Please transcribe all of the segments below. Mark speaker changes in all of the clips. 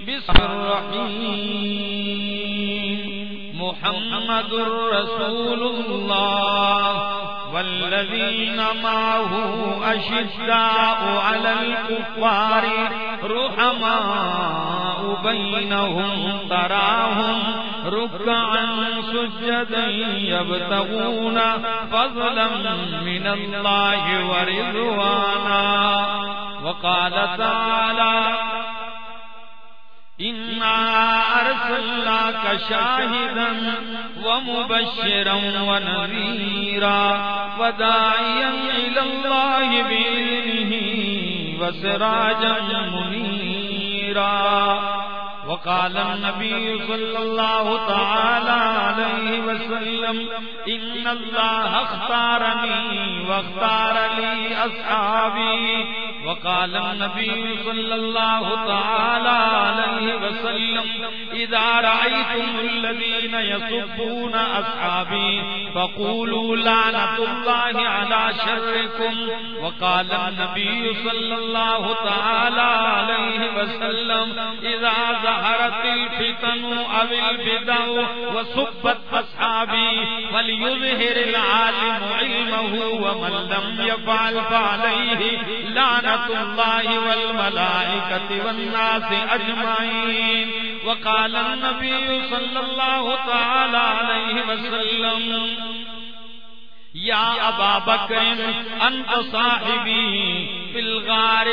Speaker 1: بسم الرحيم محمد رسول الله والذين معه أشداء على الكفار رحماء بينهم تراهم ركعا سجدا يبتغون فضلا من الله ورضوانا وقال تعالى إنا أرسلناك شاهدا ومبشرا ونذيرا وداعيا إلى الله بإذنه وسراجا منيرا وقال النبي صلى الله تعالى عليه وسلم إن الله اختارني واختار لي أصحابي وقال النبي صلى الله تعالى عليه وسلم، إذا رأيتم الذين يصبون أصحابي فقولوا لعنة الله على شركم. وقال النبي صلى الله تعالى عليه وسلم، إذا ظهرت الفتن أو البدع وصبت أصحابي فليظهر العالم علمه ومن لم يفعل فعليه لعنة لعنت الله والملائكة والناس أجمعين وقال النبي صلى الله تعالى عليه وسلم يا أبا بكر أنت صاحبي في الغار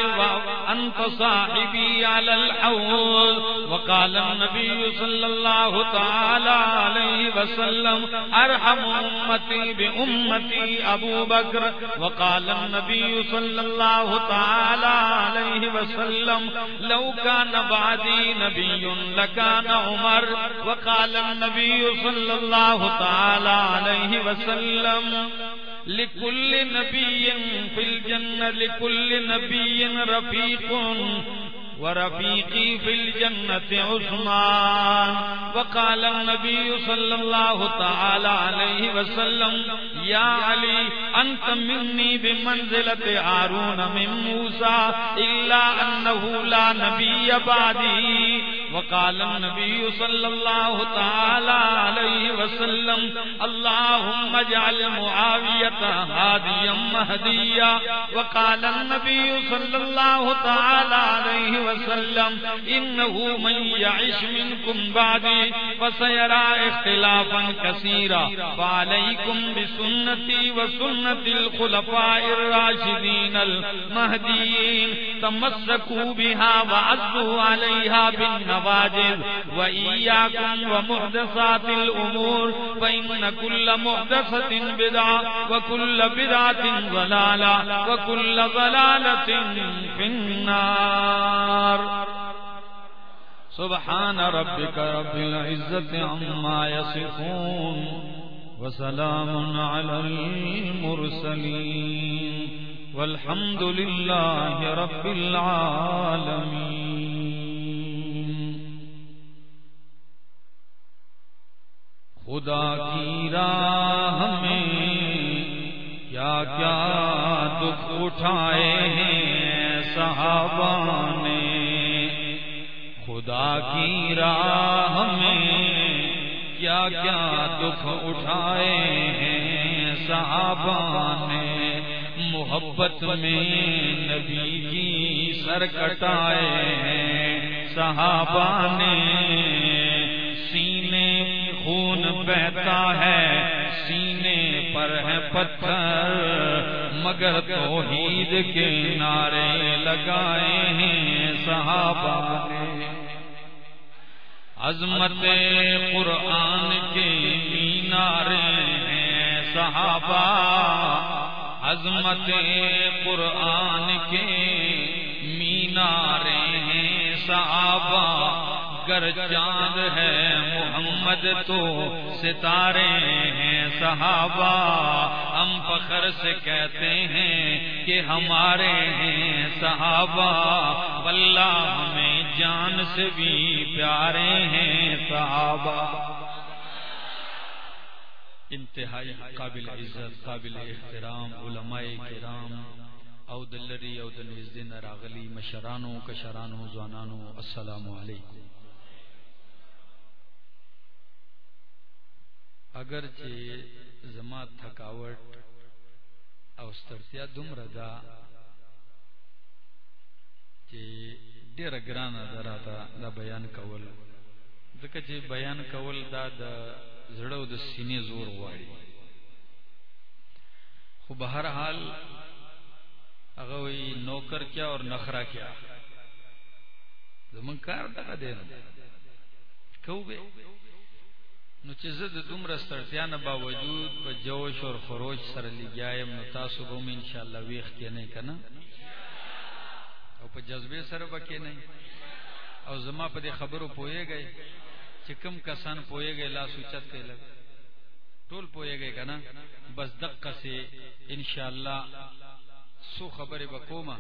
Speaker 1: وأنت صاحبي على الحوض وقال النبي صلى الله تعالى عليه وسلم، أرحم أمتي بأمتي أبو بكر. وقال النبي صلى الله تعالى عليه وسلم، لو كان بعدي نبي لكان عمر. وقال النبي صلى الله تعالى عليه وسلم لكل نبي في الجنة لكل نبي رفيق ورفيقي في الجنة عثمان. وقال النبي صلى الله تعالى عليه وسلم يا علي أنت مني بمنزلة هارون من موسى إلا أنه لا نبي بعدي وقال النبي صلى الله تعالى عليه وسلم اللهم اجعل معاوية هاديا مهديا وقال النبي صلى الله تعالى عليه وسلم وسلم، إنه من يعش منكم بعدي، فسيرى اختلافا كثيرا. فعليكم بسنتي وسنة الخلفاء الراشدين المهديين، تمسكوا بها وعزوا عليها بالنواجذ، وإياكم ومحدثات الأمور، فإن كل محدثة بدعة، وكل بدعة ضلالة، وكل ضلالة في النار. النار. سبحان ربك رب العزة عما يصفون وسلام على المرسلين والحمد لله رب العالمين. خدا کی راہ میں کیا کیا دکھ اٹھائے ہیں صحابہ نے؟ خدا کی راہ میں کیا کیا دکھ اٹھائے ہیں صحابہ نے؟ محبت میں نبی کی سر کٹائے ہیں صحابہ نے؟ سینے خون بہتا ہے، سینے پر ہے پتھر، مگر توحید کے نعرے لگائے ہیں صحابہ نے۔ عظمت قرآن کے مینارے ہیں صحابہ۔ عظمت قرآن کے مینارے ہیں صحابہ۔ گر چاند ہے محمد تو ستارے ہیں صحابہ، ہم فخر سے کہتے ہیں کہ ہمارے ہیں صحابہ۔ واللہ ہمیں جان سے بھی پیارے ہیں صحابہ۔ انتہائی قابل عزت، قابل احترام، علماء کرام او دلری او دنیز دن راغلی مشرانو کشرانو زوانانو السلام علیکم۔ اگر چې زما تھکاوٹ او سترتیا دومره ده چې ډیره ګرانه ده راته دا بیان کول. ځکه چې بیان کول دا د زړه او د سینې زور غواړي. خو به هر حال هغه وی نوکر کیا اور نخرا کیا. زمون کار دغه دی کو به نو چې زه د دومره ستړتیا نه باوجود په جوش او خروج سره لګیایم، نو تاسو به ان شاء الله ویخ کې نه؟ کنه او په جذبه سره بکې نه او زما په دې خبرو پويږي چې کم کسان پويږي لا سوچت کوي لګ ټول پويږي کنه بس دقه سي ان شاء الله سو خبره وکوما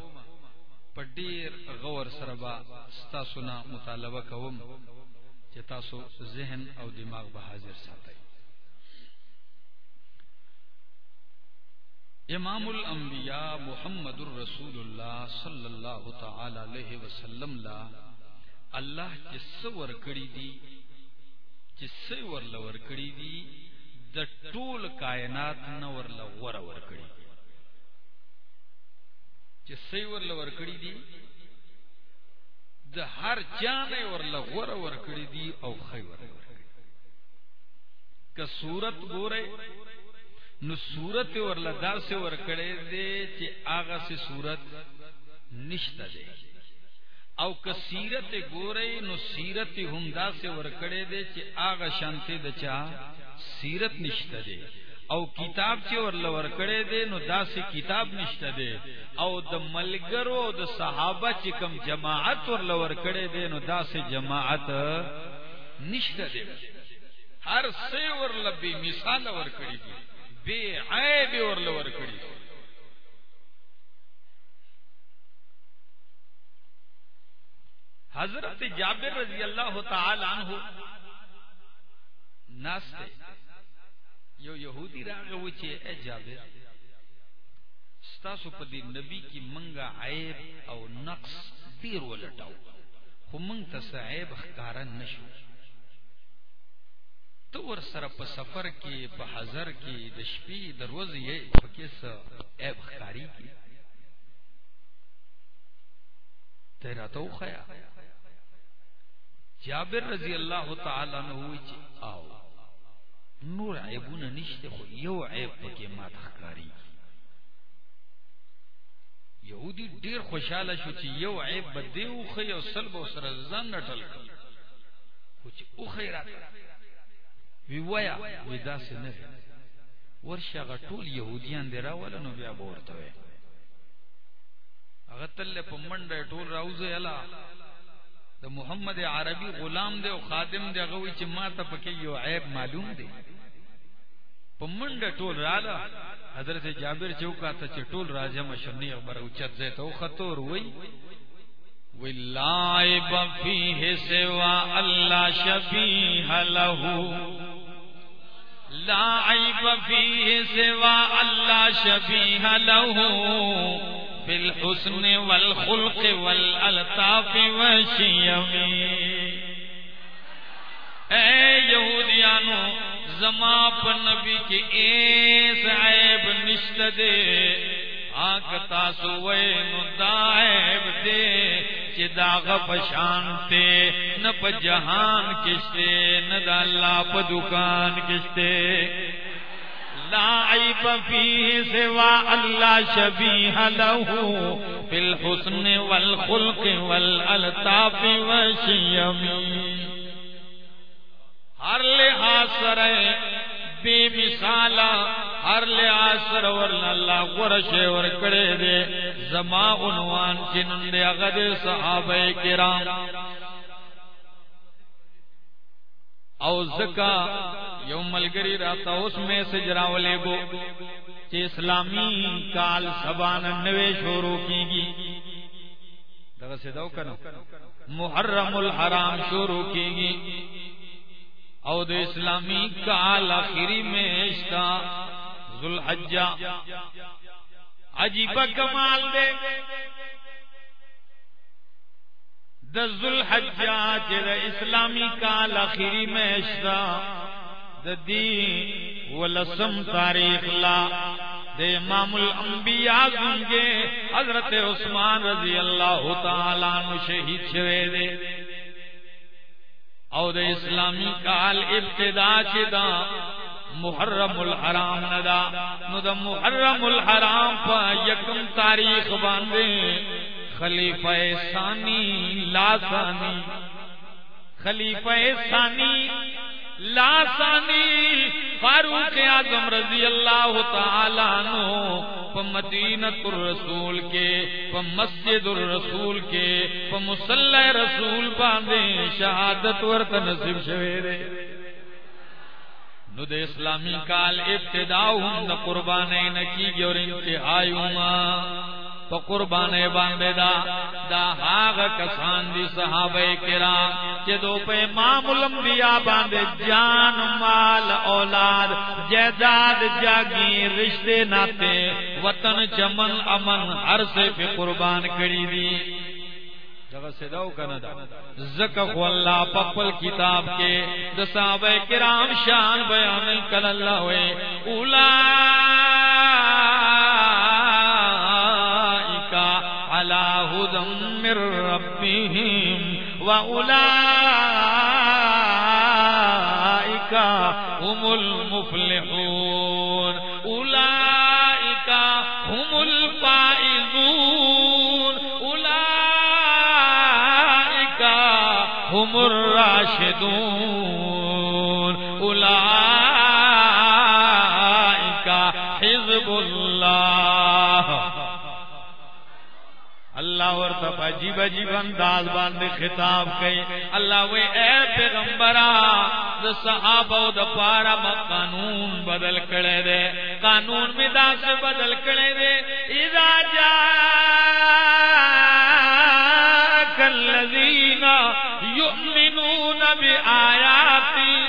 Speaker 1: په ډیر غور سره با ستاسو نه مطالبه کوم. چې تاسو ذهن او دماغ به حاضر ساتي امام الانبیاء محمد الرسول اللہ صلی اللہ تعالی علیہ وسلم لا اللہ چې سور کړی دی چې سور لور کړی دی د ټول کائنات نور لور ور کړی چې سور لور کړی دی د هر چانه ور لور ور کړی دی او خیر ور کړی که صورت ګوره نو صورت اور لدا سے ور کڑے دے چې آغا سے صورت نشتا دے او کثیرت ګورې نو سیرت هم دا سے ور کړے دے چې آغا شانته دچا سیرت نشتا دے او کتاب چې ور لور کړے دے نو دا سے کتاب نشتا دے او د ملګرو د صحابه چې کم جماعت ور لور کړے دے نو دا سے جماعت نشتا دے ہر سے ورلبی مثال ور کړی بے عیب اور لور کڑی حضرت جابر رضی اللہ تعالی عنہ ناستے یو یہودی راغ وچے، اے جابر، ستاسو پدی نبی کی منگا عیب او نقص دیر ولٹاو خو منگ تس عیب خکارن نشو. تو ور سره په سفر کې، په حضر کې، د شپې دروازې یې پکې څه عیب ښکاری کی تیرا تو خیا جابر رضی اللہ تعالی عنہ وی چې نور عیبونه نشته خو یو عیب پکې ما ښکاری یهودی ډیر خوشاله شو چې یو عیب بده او خو یو سلب او سره ځان نټل خو چې او خیرات وی ویا وی داسې نه ورشه هغه ټول يهوديان دی راول نو بیا ورته وي هغه تل په منډه ټول راوځي الا د محمد عربي غلام دی او خادم دی، هغه وی چې ما ته پکې یو عیب معلوم دی. په منډه ټول رااله حضرت جابر چوکا ته چې ټول راځه مشنی خبر اوچت زه ته خطور وی ولائب فيه سوا الله شبيه له. لا عيب فيه سوى الله شبيه له. في الحسن والخلق والالطاف والشيم. اے یہودیانو، زما پر نبی کے ایس عیب نشت دے. آنکھ تاسو وینو دا عیب دے. چې داغ پشانتے نہ په جهان کشته نہ د الله په دکان کشته لا عیب فيه سوا الله شبيه له في الحسن والخلق والالطاف والشيم ہر لحاظ سره بے مثالا ہر لحاظ سر ور اللہ ورش ور کڑے دے، زما عنوان چنن دے اغد صحابہ کرام. او زکا یو ملگری راتا اس میں سے جراولے گو چی اسلامی کال سبان نوے شروع کی گی دغه سیداو کنو محرم الحرام شروع کی گی او د اسلامی کال اخری میں اشتا ذوالحجہ۔
Speaker 2: عجیب کمال دے۔ دز الحجاج دا اسلامی کال اخیری میں اشرا دی ولسم تاریخ لا دے امام الانبیاء گنگے حضرت عثمان رضی اللہ تعالیٰ نو شہید چھوے دے. او دے اسلامی کال ابتدا چدا محرم الحرام ندا. نو دا محرم الحرام پا یکم تاریخ باندے خلیفہ ثانی، لا ثانی۔ خلیفہ ثانی، لا ثانی۔ فاروق اعظم رضی اللہ تعالی عنہ مدینت الرسول کے، پا مسجد الرسول کے، پا مسلح رسول باندے شہادت ورت نصیب شویرے نو دے اسلامی کال ابتدا ہوں دا قربانے نکی اور انتہائی ہوں پا قربان باندے دا دا حاغ کسان دی صحابہ کرام چے دو پہ امام الانبیاء باندے جان، مال، اولاد جیداد جاگی رشتے، ناتے، وطن، چمن، امن، ہر سے پہ قربان کری دی۔ زکا خو اللہ پپل کتاب کے، دا صحابہ کرام شان بیان کل اللہ ہوئے اولا من ربهم وأولئك هم المفلحون. أولئك هم الفائزون. أولئك هم الراشدون. أولئك اللہ اور تب عجیب عجیب انداز باندھ خطاب کئی اللہ وہ اے پیغمبرا، دا صحابہ دا پارا با قانون بدل کرے دے۔ قانون میں دا سے بدل کرے دے۔ اذا جا کالذین یؤمنون بی آیاتی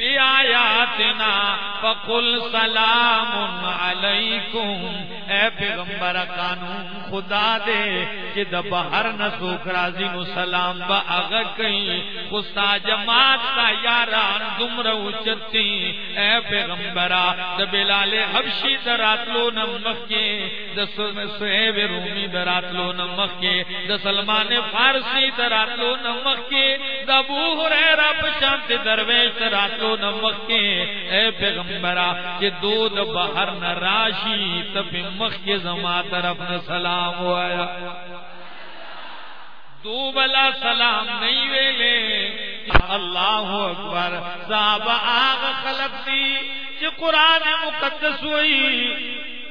Speaker 2: بی آیاتنا فقل سلام علیکم۔ اے پیغمبر قانون خدا دے۔ کہ دا بہر نسوک رازی نو سلام با اغا کئی خستا جماعت تا یاران دم رو چتی اے پیغمبر دا بلال حبشی درات لو نمک کے دا سہیب رومی درات لو نمک کے دا سلمان فارسی درات لو نمک کے دا بو حریرہ پشانت درویش درات لو نمک کے اے پیغمبرہ کہ دود بہر نراشی تب مخ کے زما طرف نہ سلام ہوا تو بلا سلام نہیں ویلے۔ اللہ اکبر۔ صاحب آغ خلق دی، کہ قرآن مقدس ہوئی،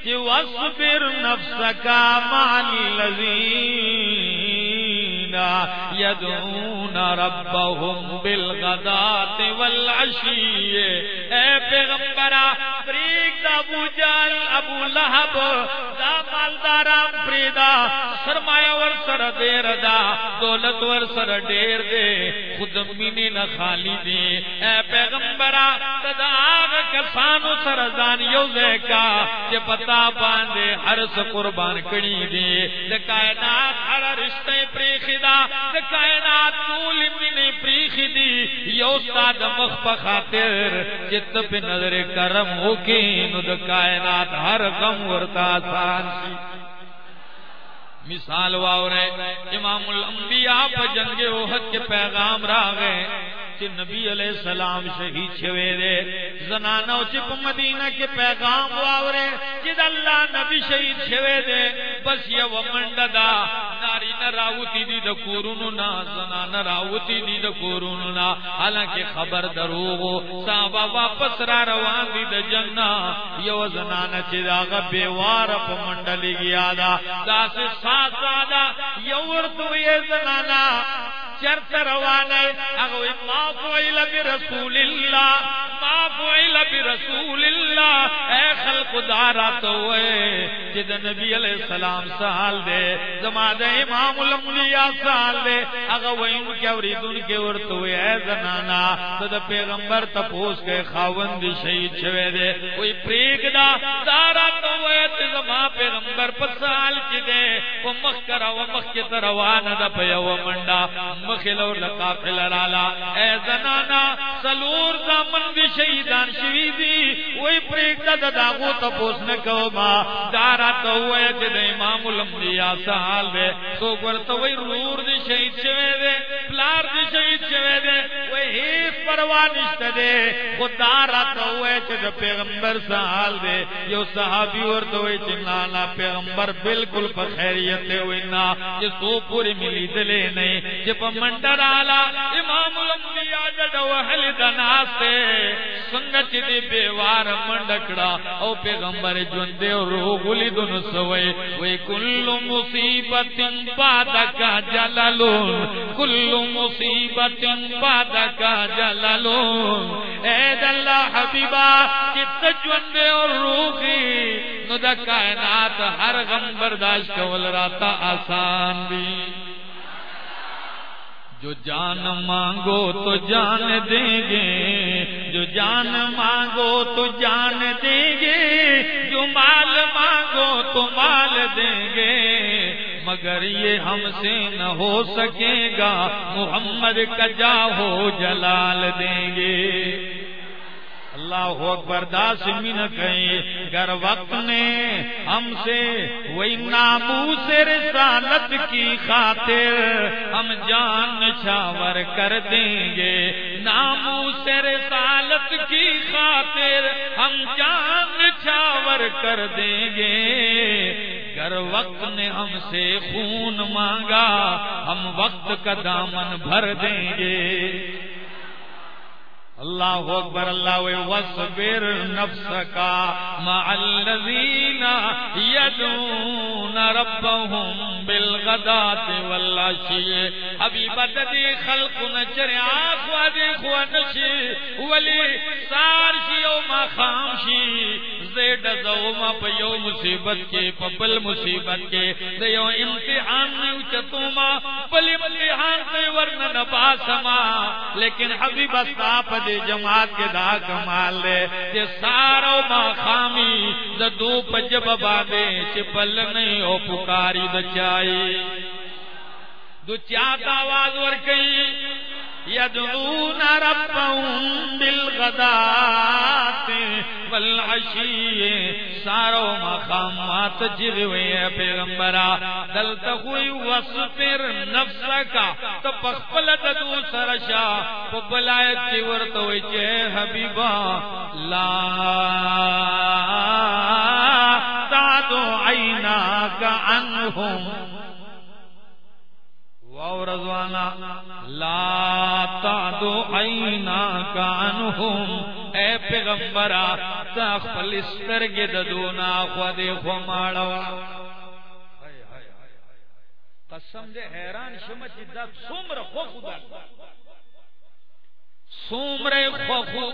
Speaker 2: کہ وصبر نفسکا معنی لذین یدعون ربهم بالغدات والعشی اے پیغمبرہ فریق دا ابو جال ابو لہب، دا مالداران فریدا سرمایہ ور سر دیر دا، دولت ور سر دیر دے، خود مینی نہ خالی دے. اے پیغمبرہ تدا آغا کسانو سر زان یوزے کا کہ پتا باندے ہر قربان کری دے. دے کائنات ہر رشتے پریخی دا دے کائنات طول مینی پریخی دی یو استاد مخ پخاطر جت پہ نظر کرم ہوکی نو دے کائنات ہر غم ورتا آسان سی۔ مثال واو رہے امام الانبیاء پہ جنگ احد کے پیغام را گئے کہ نبی علیہ السلام شہید چھوے دے۔ زنانو چپ مدینہ کے پیغام واورے جد اللہ نبی شہید چھوے دے۔ بس یہ ومنڈ دا۔ ناری نہ راوتی دی دا کورونو نا زنان راوتی دی دا کورونو نا۔ حالانکہ خبر دروغو صحابہ واپس را روان دی دا جنہ۔ یو زنان چی دا بیوار پا منڈلی گیا دا۔ دا سے ساتھ دا۔ یو ورطو یہ زنانا چرت روانے اگوی ما فعل برسول اللہ، ما فعل برسول اللہ۔ اے خلق دارا تو اے جد نبی علیہ السلام سال دے زماد امام الانبیاء سال دے۔ اگا وین کے اوریدن کے ورتو اے زنانا تو دا پیغمبر تپوس کے خاوند شہید شوے دے۔ کوئی پریگ دا دارا تو اے زما پیغمبر پسال کی دے۔ وہ مخ کرا وہ مخ کی تروان دا پیا وہ منڈا مخلو لقافل رالا۔ اے زنانا سلور دا من دی شہیدان شوی دی، وہی پریگ دا داغو تپوس نکو ما۔ دارا تو اے جد امام الانبیاء سال دے۔ سو ورتو وہی رور دی شہید شوے دے، پلار دی شہید شوے دے، وہی ہیس پرواہ نشتے دے۔ خدا رات ہوئے چھے پیغمبر سال دے۔ یو صحابی ورتو وہی چنانا پیغمبر بالکل پر خیریت ہوئی نا یہ سو پوری ملی دلے نہیں۔ جب منڈر آلا، امام الانبیاء جڑا وحل دناسے سنگت دی بیوار منڈکڑا، او پیغمبر جوندے اور روح گلی دن سوئے۔ وی کل مصیبت بعدک جلالون، کل مصیبت بعدک جلالون۔ اے دلہ حبیبہ کت جوندے اور روحی، نو دا کائنات ہر غم برداشت کول راتا آسان بھی جو جان مانگو تو جان دیں گے، جو جان مانگو تو جان دیں گے، جو مال مانگو تو مال دیں گے۔ مگر یہ ہم سے نہ ہو سکے گا، محمد کا جاہو جلال دیں گے۔ اللہ اکبر، داس من کہیں۔ گر وقت نے ہم سے وہی نامو سے رسالت کی خاطر۔ ہم جان چھاور کر دیں گے نامو سے رسالت کی خاطر۔ ہم جان چھاور کر دیں گے۔ گر وقت نے ہم سے خون مانگا۔ ہم وقت کا دامن بھر دیں گے۔ اللہ اکبر، اللہ وصبر نفسك مع الذين يدعون ربهم بالغداة والعشي حبیب دی خلق نچر آخوا دی خوا نشی ولی سار شی او ما خام شی. زید زوما پا یو مصیبت کے، پا بل مصیبت کے. دیو امتحان نیو چتوما بل امتحان تے ورن نباسما لیکن حبیب استاپ دے جماعت کے دا کمال لے جے سارو ما خامی زدو پجب باندے چپل نہیں ہو پکاری دچائی دو چاہتا آواز ورکی یدعون ربهم بالغدات والعشی، سارو مقامات جگوی پیغمبرا دلتا ہوئی وصفر نفسکا تو پخپل ددو سرشا پبلایت کی ورطوئی چے حبیبا، لا تعدو عیناک عنہم۔ رضوانا، لا تعدو عینا کانہم اے پیغمبرا تخفل استرگ ددونا خود خماڑوا قسم دے حیران شمت دا سمر خو خدا سمر خو خو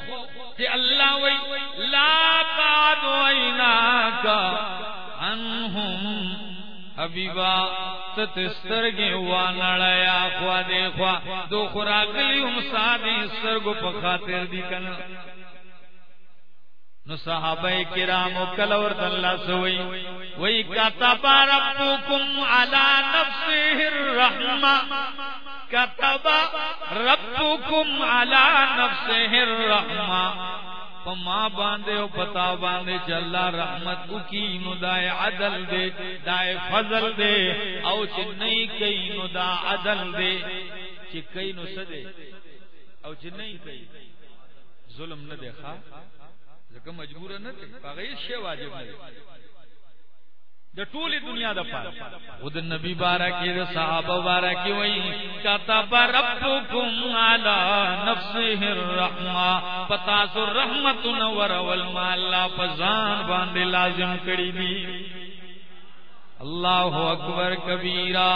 Speaker 2: تے اللہ وی، لا تعدو عینا کا عنہم حبیبا ستسترگی وانڑیا خوا دے خوا. دو خوراکلی ہم سادی سرگو پخاتر دی کنا. نو صحابہ کرام کلور اللہ سوئی وی کتب ربکم علی نفسه الرحمہ۔ کتب ربکم علی نفسه الرحمہ۔ ماں باندھے او پتا باندے باندھے چل رحمت کی نو دائے عدل دے دائے فضل دے۔ او چ نہیں کئی نو دا عدل دے۔ چ کئی نو سدے۔ او چ نہیں کئی۔ ظلم نہ دیکھا۔ زکه مجبور نه ته هغه شی واجب نه د ټوله دنیا د پاره. او د نبی بارکی د صحابه بارکی وای کتب ربکم علی نفسه الرحمه پتا سو رحمت نور ول ما پزان باندې لازم کړی دی اللہ اکبر کبیرہ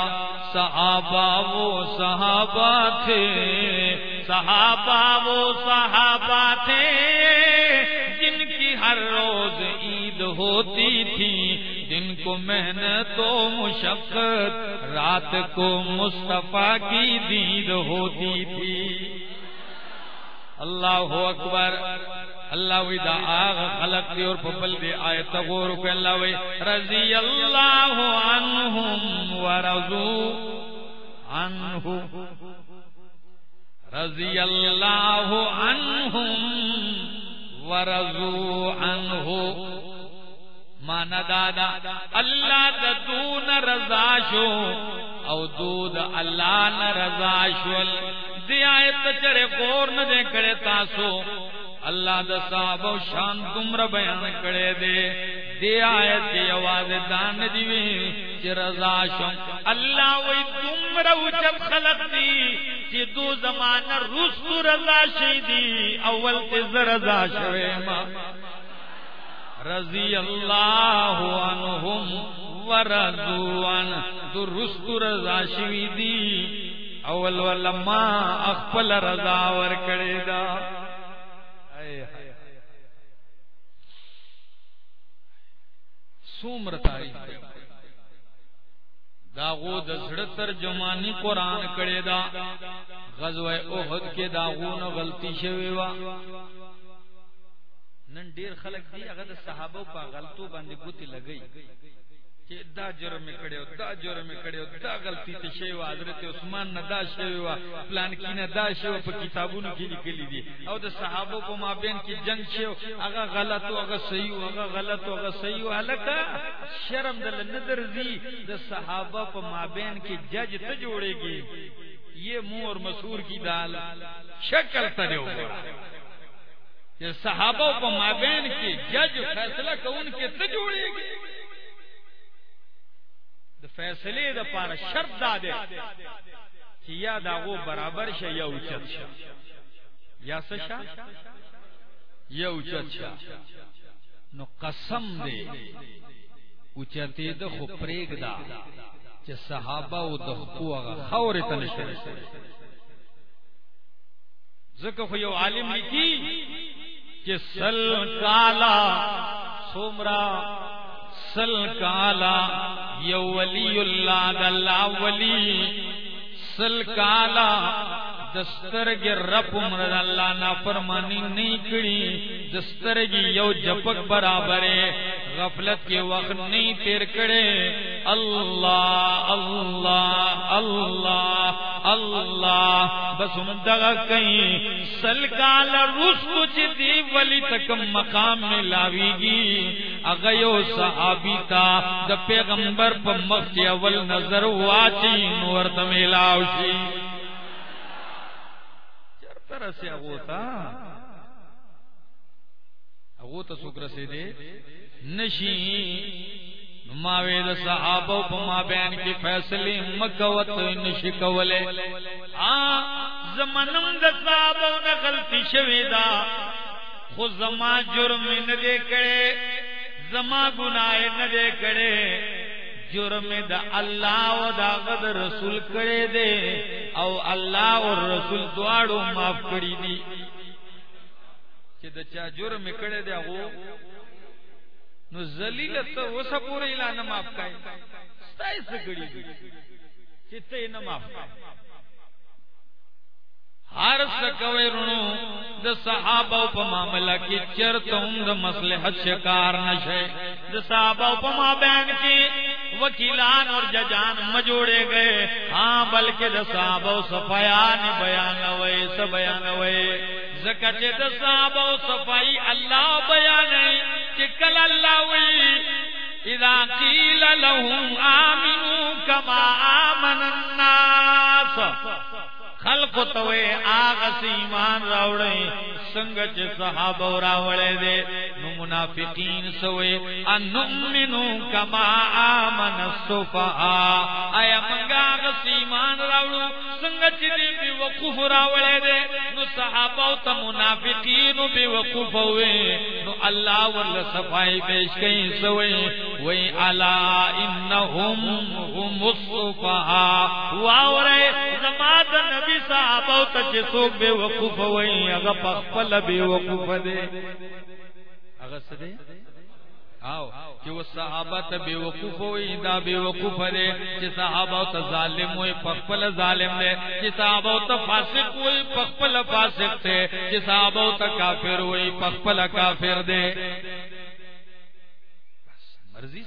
Speaker 2: صحابہ وہ صحابہ تھے صحابہ وہ صحابہ تھے ہر روز عید ہوتی تھی۔ جن کو محنت و مشقت، رات کو مصطفیٰ کی دید ہوتی تھی۔ اللہ اکبر، اللہ وی دا آغ خلق دی اور پپل دی آیت غور کو اللہ وی رضی اللہ عنہم ورضو عنہ رضی اللہ عنہم ورضو عنہ۔ مانا دادا، اللہ دا دون رضا شو او دود اللہ نا رضا شول دی آیت چرے غور نہ دے کرے تاسو۔ اللہ دا صاحب و شان تمر بیان کرے دے۔ دی آیت کی آواز دان دیوی چی رضا شم اللہ وی تمر وچب خلق دی۔ چی دو زمان رسو رضا شیدی اول تیز رضا شوے ما۔ رضی اللہ عنہم ورضو عن دو رسو رضا شویدی اول ولما اخپل رضا ور کړی دا۔ سومر تاریخ۔ داغو د زړه ترجمانی قران کړی دا. غزوه احد کې داغو نه غلطی شوی وا نن ډیر خلک دی هغه د صحابه په غلطو باندې ګوتی لګی چې دا جرم کړو دا جرم کړو دا غلطی ته شی و حضرت عثمان نه دا شی و پلان کې نه دا شی په کتابونو کې لیکلي دي او د صحابه په مابین کې جنگ شی هغه غلط او هغه صحیح او هغه غلط او هغه صحیح او هلکه شرم دل نظر دی د صحابه په مابین کې جج ته جوړيږي یہ مور مسور کی دال شکل ترے اوپر یہ صحابہ کو مابین کی جج فیصلہ کو ان کے ته جوړيږي د فیصلې د پاره شرط دا دی چې یا داغو برابر شه یا اوچت شه. یا څه شه؟ یا اوچت شه. نو قسم دی اوچتې د خو پرېګ دا چې صحابه او د خو هغه خورې ته نشته ځکه خو یو عالم لیکي چې سل کالا سومرا سل کالا یو ولی اللہ دلہ ولی سلکالا دسترگ رب مرد اللہ نا فرمانی نہیں کڑی دسترگ یو جپک برابر غفلت کے وقت نہیں تیر کڑے اللہ اللہ اللہ اللہ، بس مدغا کہیں، سل کالا روس کچھ دی ولی تکم مقام میں لاوی گی۔ اگیو صحابی تا د پیغمبر په مخ اول نظر واچي نور ته ملاو شي چرته رسي هغه تا هغه ته څوک رسي دي نشي ما وې د ما بیان کې فیصله مکوت نشي کوله ا زمنم د صحابه نه غلطي شوي دا. خو زما جرم نه دې کړي زما گناہ نہ دے کرے. جرم دا اللہ و دا غد رسول کرے دے، او اللہ و رسول دوارو معاف کری دی۔ چی دا چا جرم کرے دے اگو، نو زلیلت و سپوری پورې اعلان کائی ستائی ستای دی۔ چی دي چې ته نه ہر سکوے رونو، د صحابہ په معاملہ کې چرته هم د مصلحت شکار نشي د صحابہ په مابین کې وکیلان اور ججان مجوڑے گئے۔ ہاں بلکہ د صحابہ صفیان بیان وے س بیان وے زکات د صحابہ صفائی اللہ بیان کہ کل اللہ وی اذا قیل لهم آمنوا كما آمن الناس۔ خلق توے آغا سی ایمان راوڑے سنگ چ صحابہ راوڑے دے۔ نو منافقین سوے ان نؤمنو کما آمن الصفا ایا منگا آغا سی ایمان راوڑو سنگ چ دی بی وقوف راوڑے دے۔ نو صحابہ تا منافقین بی وقوف ہوئے۔ نو اللہ ورل صفائی پیش کئی سوے وی علا انہم هم الصفا واورے زماد نبی صحابہ ته چې څوک به وقوف وای هغه په خپل به وقوف دي
Speaker 1: هغه څه دي آو چې و صحابه ته به وقوف وای دا به وقوف دي چې صحابه ته ظالم وای په خپل ظالم دي چې صحابه ته فاسق وای په خپل فاسق دي چې صحابه ته کافر وای په خپل کافر دي مرضی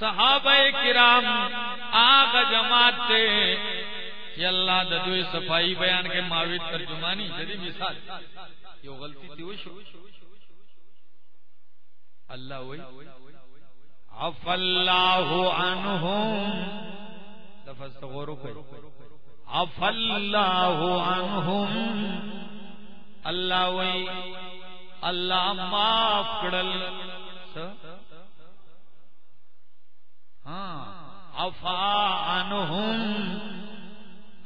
Speaker 1: صحابہ کرام، آغا جماعت تے یہ اللہ دا دوی صفائی بیان کے معاوید ترجمانی جدی مثال یہ غلطی تھی وشو اللہ وی
Speaker 2: عف اللہ عنہم۔
Speaker 1: لفظ تغورو کوئی
Speaker 2: عف اللہ عنہم۔ اللہ وی اللہ معاف کڑل۔
Speaker 1: ہاں۔
Speaker 2: عفا عنہم۔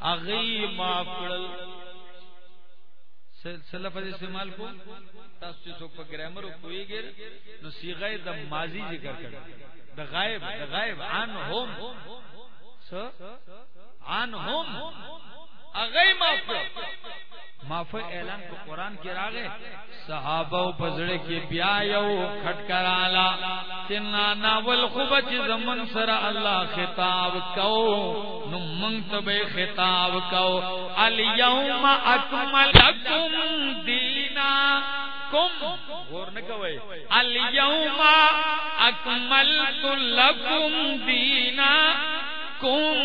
Speaker 2: اغی معاف کړل
Speaker 1: لفظ استعمال کو؟ تاسو چې څوک په ګرامر کوی ګر نو صيغه د ماضی ذکر کړه. د غائب د غائب، عن هم. س عن هم. اغی معاف معاف اعلان کو قران کې راغې صحابه په زړه کې بیا یو کټ کرالا تنا ناول خوب چې زمن سره الله خطاب کو نو مونږ خطاب کو الیوم اکملکم دینا، کم، غور نه الیوم اکملت لکم دینا، کم،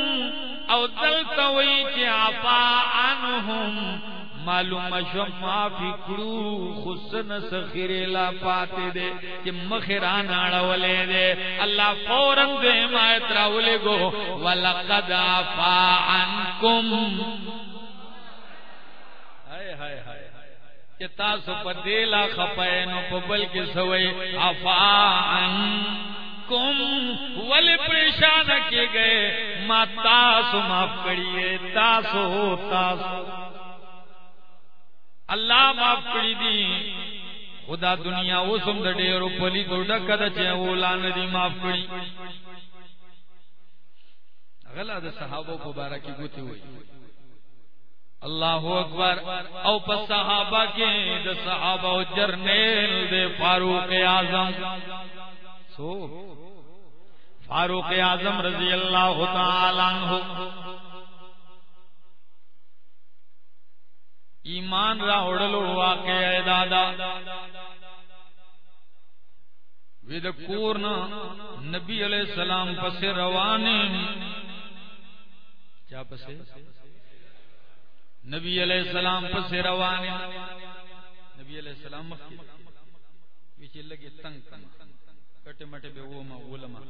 Speaker 1: او دلتوی چې عفا عنهم معلوم شو معافی کرو خسن سخیر لا پاتے دے، کہ مخران اڑولے دے۔ اللہ فورن دے مایت راولے گو۔ ولقد عفا عنکم ہائے ہائے ہائے۔ کہ تاسو پا دیلا خپینو پا بلکہ سوئی عفا عنکم ولی پریشان کے گئے۔ ما تاسو معاف کریے، تاسو تاسو۔ اللہ معاف کری دی. خدا دنیا اوسم د ډیرو پلی تو ډک د چې اولان دی معاف کړي غلا د صحابه مبارکی ګوتی وي اللہ اکبر. او پس صحابہ کے د صحابہ جرنیل دے فاروق اعظم. سو. فاروق اعظم رضی اللہ تعالی عنہ. ایمان را اڑلو واقع دادا۔ وید کورنا نبی علیہ السلام پس روانے کیا پس نبی علیہ السلام پس روانے نبی علیہ السلام مخی ویچے لگے تنگ تنگ۔ کٹے مٹے بے وما علماء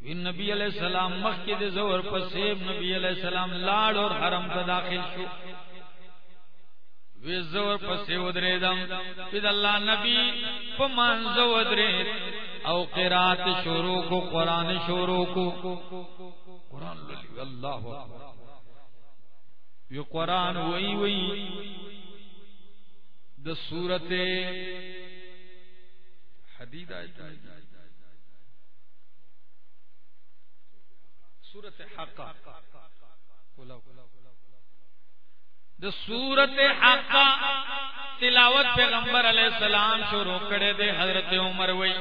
Speaker 1: وین نبی علیہ السلام مخی دے زور پسیب نبی علیہ السلام لاڑ اور حرم تا داخل شو۔ وی زور پسې ودرېدم چې الله نبی په منځ ودرېد او قرات شروع کو قران شروع کو۔ قران للی الله یو قران وی وی د سورته حدید آیت سورته حقا کلا د سورت حق تلاوت پیغمبر علیہ السلام شروع کړي دے، حضرت عمر وای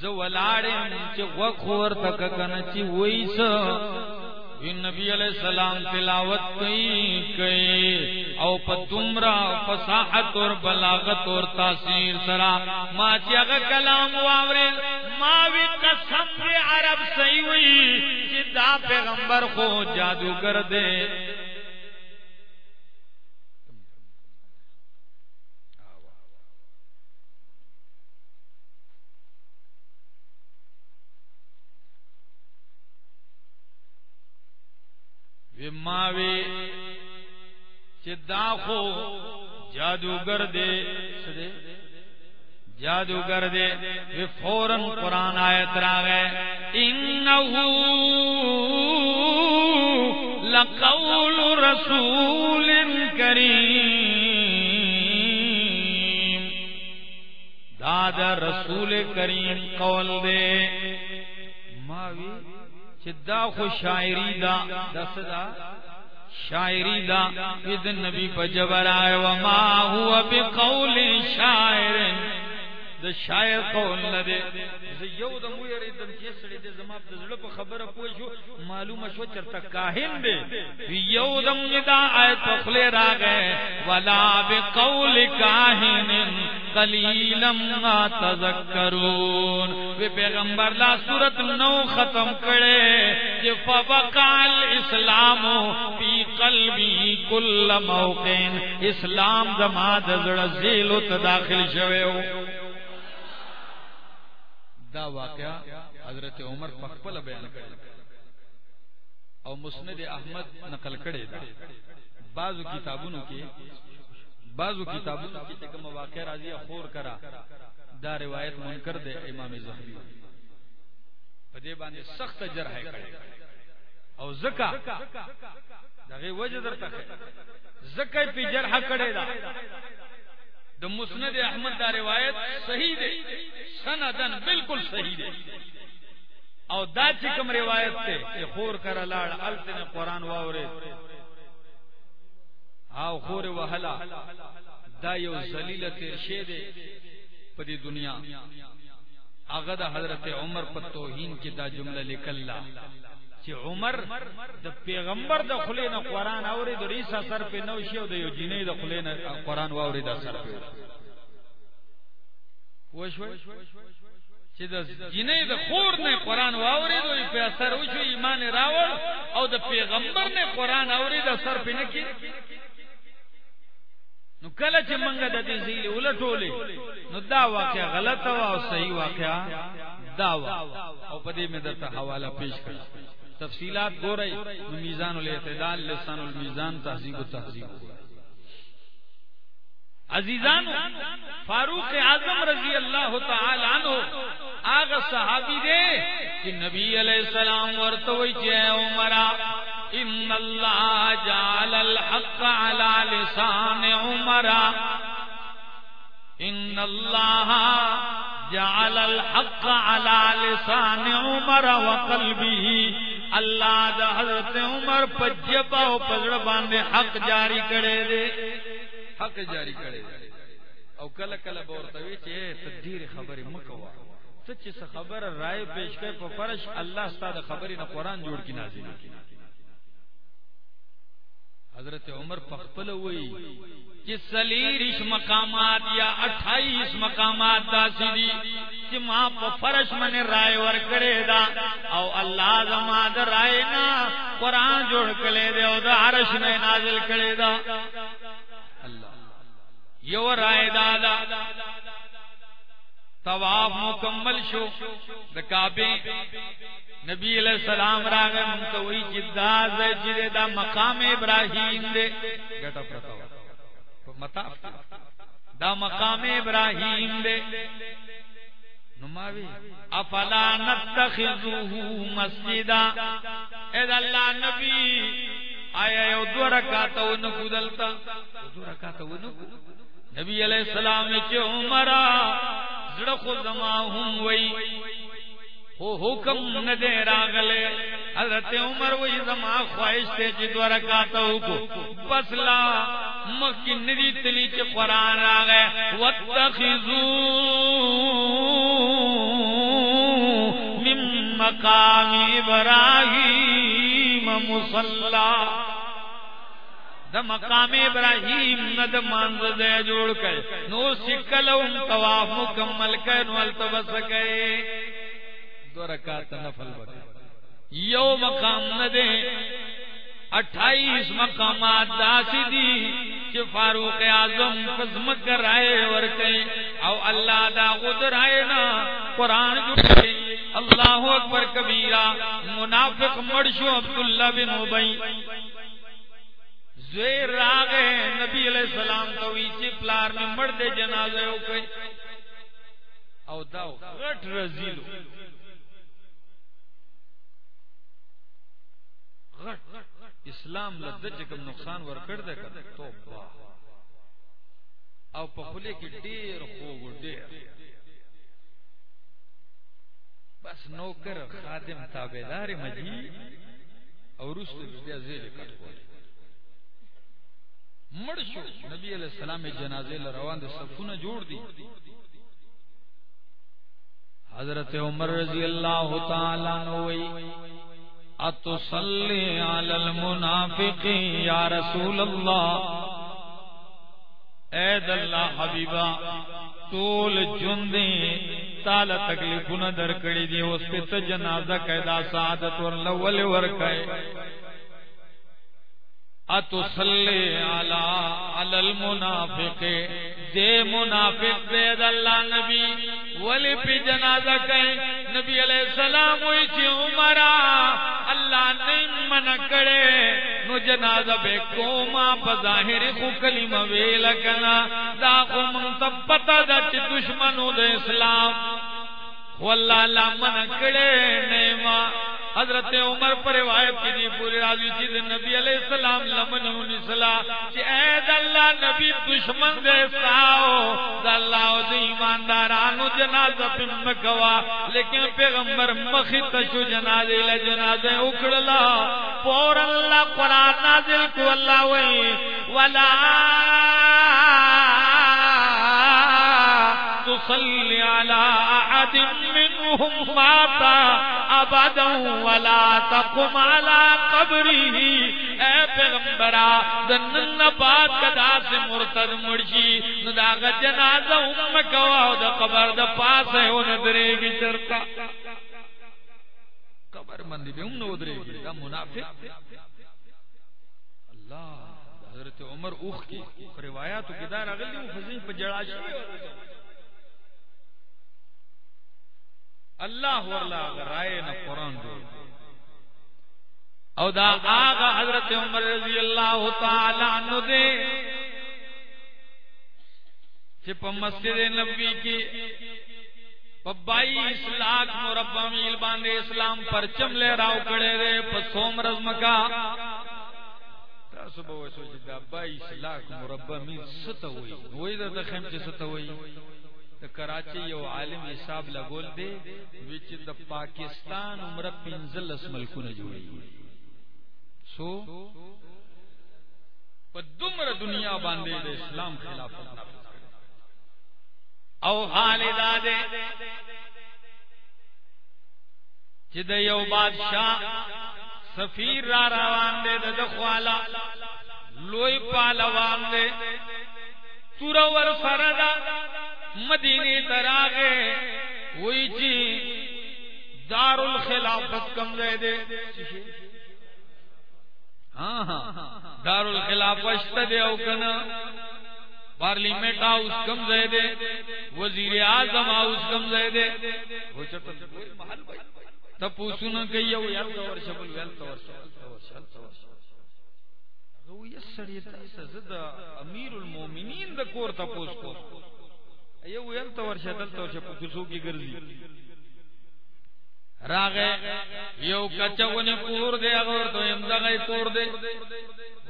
Speaker 1: زو ولاړې چې وخور تک کنه چې وایس وی نبی علیہ السلام تلاوت کوي کوي او په تمرا فصاحت اور بلاغت اور تاثیر سرا۔ ما چې کلام واورې ما وی قسم دې عرب صحیح وي چې دا پیغمبر خو جادوگر دی
Speaker 2: ماوی چدا خو جادوگر دے سدے جادوگر دے وہ فوراً قرآن آیت را گئے انہو لقول رسول کریم۔ دادا رسول کریم قول دے۔ دا خو شاعری دا، دس دا؟ شاعری دا اذن نبی پجبر آئے، وما ہوا بقول شاعر۔ د شاعر قول نه دی. زه یو د مو یری دم چې سړی د زما د زړه په خبره پوه شو، معلومه شو چرته کاهن دی. یو دم دا آیت خپل راغې ولا بقول کاهن قلیلا ما تذکرون وی پیغمبر لا صورت نو ختم کړي چې فبقال اسلام فی قلبی کل موقع. اسلام زما د زړه زیلو ته داخل شوی دا واقعہ حضرت عمر پخپل بیان کړی. او مسند احمد نقل کړی دا. بعضو کتابونو کې بعضو کتابونو کې کوم واقعہ راځي خور کرا، دا روایت منکر ده امام زهبي په دې باندې سخت جرح کړی. او زکا دغه وجه درته زکا په جرح کړی دا. د مسند احمد دا روایت صحیح دی سندن بالکل صحیح دی او دا چې کوم روایت ته خور کرا لاړ التن قران واوري او خور وهلا دا یو ذلیل تیر شه دی په دنیا۔ هغه د حضرت عمر په توهین کې دا جمله لیکلا چې عمر د پیغمبر د خلینو قران اوري د ریسا سر په نو شی او د یو جینې د خلینو قران واوري د سر په وښوي چې د جینې د خور نه قران واوري دوی په اثر وشو، ایمان راوړ، او د پیغمبر نه قران اوري د سر په نکی نو کله چې منګه د دې زیل ولټولې نو دا واقعا غلط او صحیح واقعا دا وا او په دې مې درته حواله پیش کړم تفصیلات گو رہی میزان الاعتدال، لسان المیزان، تہذیب و تہذیب عزیزان فاروق اعظم رضی اللہ تعالی عنہ، آغا صحابی دے کہ نبی علیہ السلام ورتوئی چے عمرہ ان اللہ جعل الحق على لسان عمرہ ان اللہ جعل الحق على لسان عمر وقلبه اللہ دا حضرت عمر پجبا او پزړ باندې حق جاری کړي دي حق جاری کړي او کله کله ورته چې تدیر خبره مکوا۔ سچ څه خبر رائے پیش کړي په فرش الله ستاسو خبرې نه قران جوړ کی نازل کی حضرت عمر پخپل وئی کہ سلیرش مقامات یا اٹھائیس مقامات دا سیدی کہ ماں پا فرش من رائے ور کرے دا، او اللہ زما دا رائے نا، قرآن جوڑ کلے دے، او دا عرش نے نازل کرے دا۔ اللہ یو رائے دا دا طواف مکمل شو۔ دا کعبے نبی علیہ السلام راغ منتوی جدا زجر دا مقام ابراہیم دے۔ گٹا پرتا متا دا مقام ابراہیم دے۔ نماوی افلا نتخذوه مسجدا. اذا اللہ نبی، آیا یو دو رکاتا و نکو دلتا دو رکاتا و نکو نبی علیہ السلام چه عمرہ زڑخو زما وی وئی حکم نہ دے راغلے۔ حضرت عمر وہی زما خواہش تے جی دو رکاتا کو بس لا، مکی ندی تلی چ قران راغے۔ واتخذو من مقام ابراہیم مصلا دا مقام ابراہیم نہ دا مانز دے جوڑ کے نو سکلوں طواف مکمل کے نو التبس کے دو رکعت نفل بکے۔ یو مقام نہ دے۔ اٹھائیس مقامات داسی دی کہ فاروق اعظم قسم کر رائے ورکے او اللہ دا خود رائے نا، قرآن جڑے اللہ اکبر کبیرہ، منافق مرشو عبداللہ بن عبی زوی راغه نبی علیہ السلام ته وی پلار می مړ دې جنازه او او دا غټ رزیلو۔ غټ اسلام لده چې کوم نقصان ورکړ دې کړه توبه. او په خله کې ډیر خوګ ډیر بس نوکر، خادم، تابعدار مجی او رسول بیا زیل کټ کول مړ شو. نبی علیہ السلام جنازه ل روان دي صفونه جوړ دي. حضرت عمر رضی اللہ تعالی عنہ اتصلی علی المنافق یا رسول اللہ اے اللہ حبیبا طول جندیں تالا تکلیف نہ در کڑی دی، اس پہ تو جنازہ قیدا سعادت ور لول ور کئے. اتصلی علی علی المنافق دے منافق دے اللہ نبی، ولی پی جنازہ کہیں نبی علیہ السلام ہوئی چی عمرہ اللہ نہیں من کرے۔ نو جنازہ بے کوما بظاہر کو کلمہ ویلکنا دا خو منتب پتا دا چی دشمنو دے اسلام۔ واللہ اللہ من کرے نیمہ حضرت عمر پر روایت کی دی پوری راضی چیز نبی علیہ السلام لمن ہونی صلاح چی اے دلہ نبی دشمن دے ساو دلہ او دی ایماندارانو جنازہ پم مکوا۔ لیکن پیغمبر مخی تشو جنازے، لے جنازے اکڑلا۔ پور اللہ قرآن نازل کو اللہ وئی۔ ولا تصلي على أحد منهم مات أبدا ولا تقم على قبره اے پیغمبرا دنن بعد کدا سے مرتد مرشی. نداغ جنازہ ام کوا دا قبر دا پاس ہے وہ ندرے گی چرتا. قبر مندی بھی ام ندرے گی، دا منافق. اللہ، حضرت عمر اوخ کی. روایات کی دار اگلی وہ فزین پہ جڑاشی اللہ اللہ رائے نہ قرآن دو او دا آغا حضرت عمر رضی اللہ تعالی عنہ دے۔ چپ مسجد نبی کی بائیس لاکھ مربع میل باندھے اسلام پر چملے راو کڑے رے پسوم رزم کا۔ صبح وہ سوچ دا بائیس لاکھ مربع میل ست ہوئی۔ وہی دا خیم چ ست ہوئی۔ د کراچي یو عالم حساب لګول دی، وچ د پاکستان عمر پنځل ملکونه جوړي سو، په دومره دنیا باندې د اسلام خلافت او حال داده چې د یو بادشاہ سفیر را روان دی، د خوالا لوی پالوان دی. تور ور سره مدینی تراغے وہی جی، چی دار الخلافت کم دے دے۔ ہاں ہاں۔ دار الخلافت دے او کنا۔ پارلیمنٹ ہاؤس کم دے دے۔ وزیر اعظم ہاؤس کم دے دے۔ وہ چٹا محل بھائی تپو سن کہ یو یل تور شبل ول تور شبل تور وہ یسڑی تاسد امیر المومنین د کور تپوس کو ایو ویل تو ورشه دل تو چې په کوڅو کې ګرځي. راغه یو کچونه پور دی، هغه ورته يم دغه پور دی.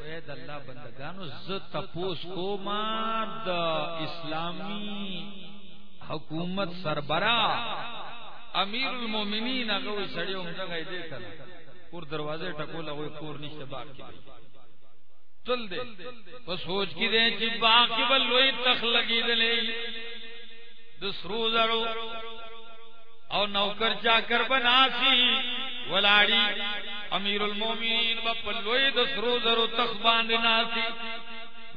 Speaker 2: وې د الله بندگانو ز تپوس کو ما د اسلامی حکومت سربرا امیر المؤمنین، هغه سړیو دغه دی کړه پور دروازه ټکول هغه پور نشته، باغ کې چل دے۔ تو سوچ کی دے جی باقی بلوئی تخ لگی دلے دسرو زرو او نوکر چاکر بناسی ولاڑی امیر المومین بپلوئی دسرو ذرو تخ باندھنا سی۔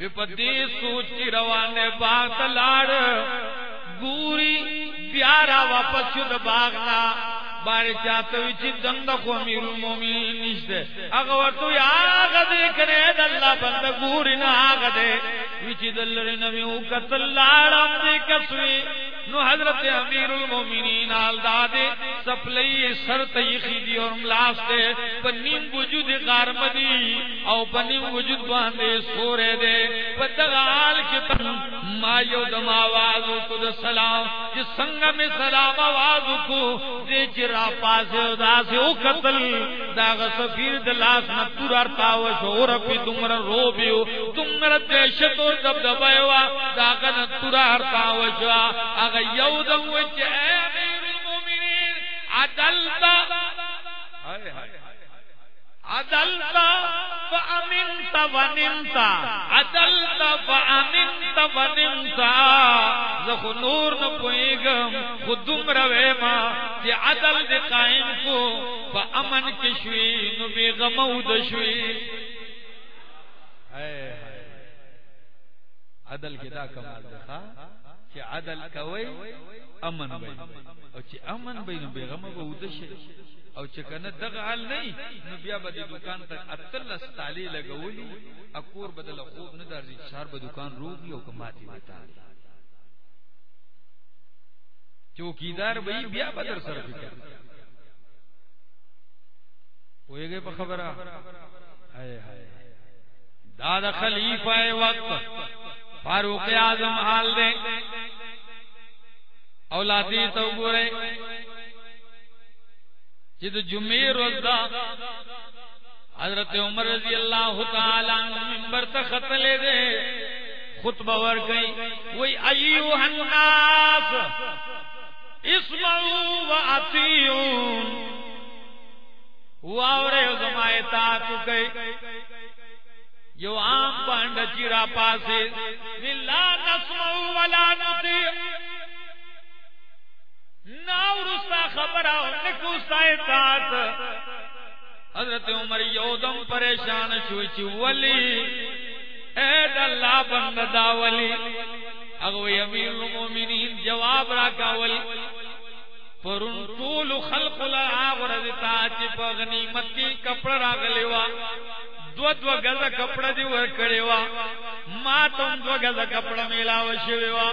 Speaker 2: وپدی سوچ کی روانے باغ تلاڑ گوری پیارا واپس شد باغنا بارے چاہتے ہوئی چی دند کو امیر المومین نشتے اگر تو یا آگا دے کرے دلہ بند گوری نا آگا دے وچ دلری نمیو قتل لاړم دې کسوي نو حضرت امیر المومنین آل دادے سپلی سر تیخی دی اور ملاس دے پنیم وجود غارمدی او پنیم وجود باندے سورے دے پتغال کی تن ما یو دم آوازو کو دا سلام، جس سنگ میں سلام آوازو کو دے چرا پاسے دا سے او قتل دا غصفیر دلاس نتور ارتاو شور پی دمر رو بیو دمر دیشت اور دب دبائیوا دا غ نتور ارتاو شوا هغه یو د وچ اے امیر المؤمنین عدلت عدلت فامنت ونمت. عدلت فامنت ونمت. زخ نور نہ پویگم خودم روے ما. چې عدل دې قائم کو فامن کې شوي نو بے غمود شوي
Speaker 1: عدل کې دا کمال ده چې عدل کوي امن وي او چې امن وي نو بیغمه به ودشه او چې کنه دغه حال نه نو بیا به د دکان ته اتل استالی لګولي اکور بدل خوب نه درځي شهر به دکان روغي او کماتي وتا چوکیدار وي بیا بدر سره فکر. پوهیږي په خبره؟ هاي هاي
Speaker 2: دا د خلیفہ وقت. فاروق اعظم حال دے۔ اولادی تو گورے۔ جد جمعی روز دا، حضرت عمر رضی اللہ تعالی عنہ منبر تا خط لے دے۔ خطبہ ور گئی، وہی ایوہ الناس اسمعوا واطیعون۔ واورے زمائے تا تو گئی یو عام پانڈ چیرا پاسے لا نسمعو ولا نطیع ناورستا خبر آو نکوستا اطاعت۔ حضرت عمر یودم پریشان شوئی چی، ولی اید اللہ بند دا ولی اگوی امیر المومنین جواب راکا ولی۔ پرون طول خلق العاغرد تا چی پا غنیمت کی کپڑ راگلی وا۔ دو دو گز کپڑا دی ور کړي وا۔ ما تم دو غز کپڑا میلاو شوی وا۔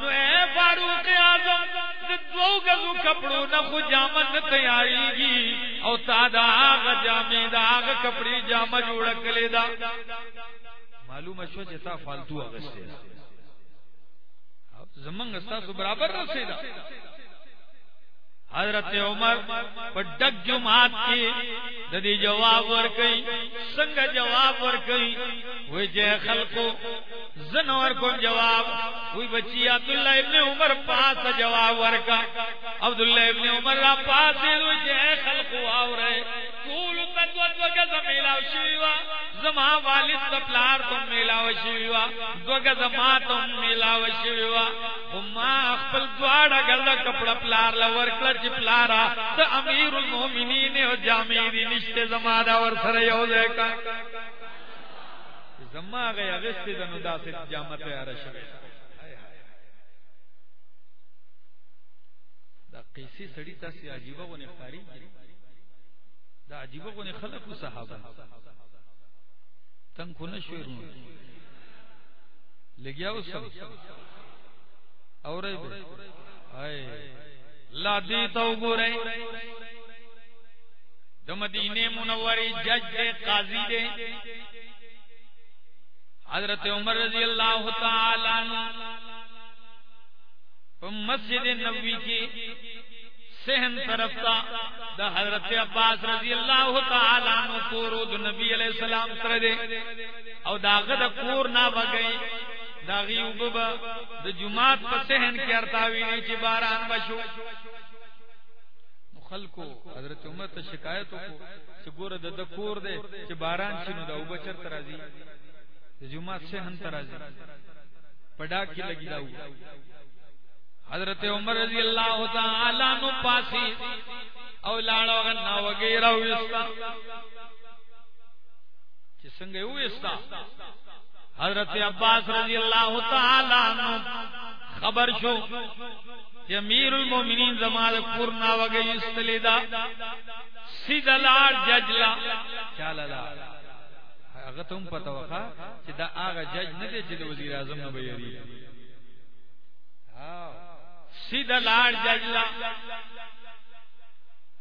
Speaker 2: نو اے فاروق اعظم د دو غزو کپڑو نه خو جامن تیاریږي او تا دا هغه جامې دا هغه کپڑی جامه جوړ کړي دا۔
Speaker 1: معلومه شو چې تا فالتو اغسته زمنګ تاسو برابر رسیدا
Speaker 2: حضرت عمر پر ڈگ جماعت کی ددی جواب ور کئی سنگ جواب ور کئی وہ جے خلقو زنور کو جواب وہی بچی عبداللہ ابن عمر پاس جواب ور کا عبداللہ ابن عمر را پاس وہ جے خلقو آورے کول تدوت وگز میلاو شیوا زما والد تپلار تم میلاو شیوا دوگز ما تم میلاو شیوا وما خپل دواړه ګل کپڑا پلار لور کړ پلارا د امیر المؤمنین او جامع دي نشته زما دا ور سره یو ځای کا۔
Speaker 1: زما غي اغست د نو داسې جامع تیار شوه دا قیسی سړی تاسو عجیبه غونه خاري دا عجیبه غونه خلقو صحابه تنگ کو نه شوي لګیا وسم اورې به هاي
Speaker 2: لادی تو گورے۔ دو مدینے منوری جج دے، قاضی دے۔ حضرت عمر رضی اللہ تعالی عنہ مسجد نبوی کی سہن طرف تا دا حضرت عباس رضی اللہ تعالی عنہ کورو دو نبی علیہ السلام سره او داغه د کور نا بغئی داغي وببا د جمعات په سهن کې ارتاوی نه چې باران بشو
Speaker 1: خلکو، حضرت عمر ته شکایت وکړو چې ګوره د کور دی، چې باران شنو دا وبچر ترازی د جمعات سهن ترازی پډا کې لګی دا
Speaker 2: حضرت عمر رضی اللہ تعالی عنہ پاسی او لاړو غنا وغیرہ وستا
Speaker 1: چې څنګه وستا
Speaker 2: حضرت عباس رضی اللہ تعالی عنہ خبر شو کہ امیر المومنین زمان پورنا وگئی استلیدا سیدھ لاڑ ججلا
Speaker 1: چالا لا هغه ته هم پته وخا چې دا هغه جج نه دی چې د وزیر اعظم نه بیری
Speaker 2: سیدھا لاړ ججلا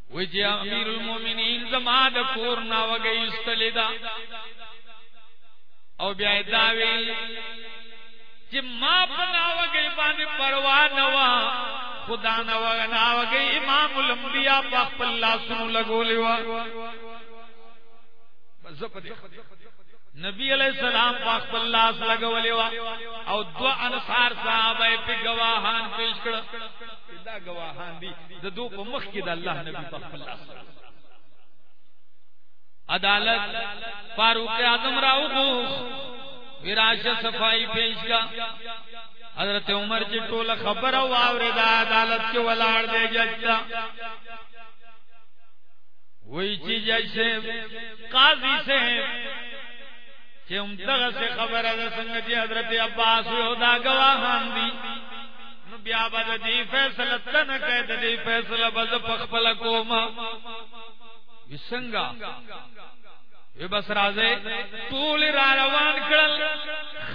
Speaker 2: وجه امیر المؤمنین زما د کور نا استلیدا او بیا دا ویل چې ما په نا وګی باندې پروا نه وا خدا نا وګ نا وګی امام الانبیاء په خپل لاسونو لګولې وا
Speaker 1: بس
Speaker 2: نبی علیہ السلام پاک پر لاس لگولی وا او دو انصار صحابہ پہ گواہان پیش کړه
Speaker 1: دا گواهان دي د دو په مخ کې د الله نبی په خپل لاس
Speaker 2: عدالت فاروق اعظم راو کو وراش صفائی پیش کا۔ حضرت عمر جی چې ټوله خبر او اورید عدالت کې ولاړ دی ججتا۔ وہی چیز جیسے قاضی سے چې هم دغه څه خبره ده څنګه چې حضرت عباس یو دا گواهان دي نو بیا به د دې فیصله تنه کوي د دې فیصله به زه په وی بس راځي ټول را روان کړل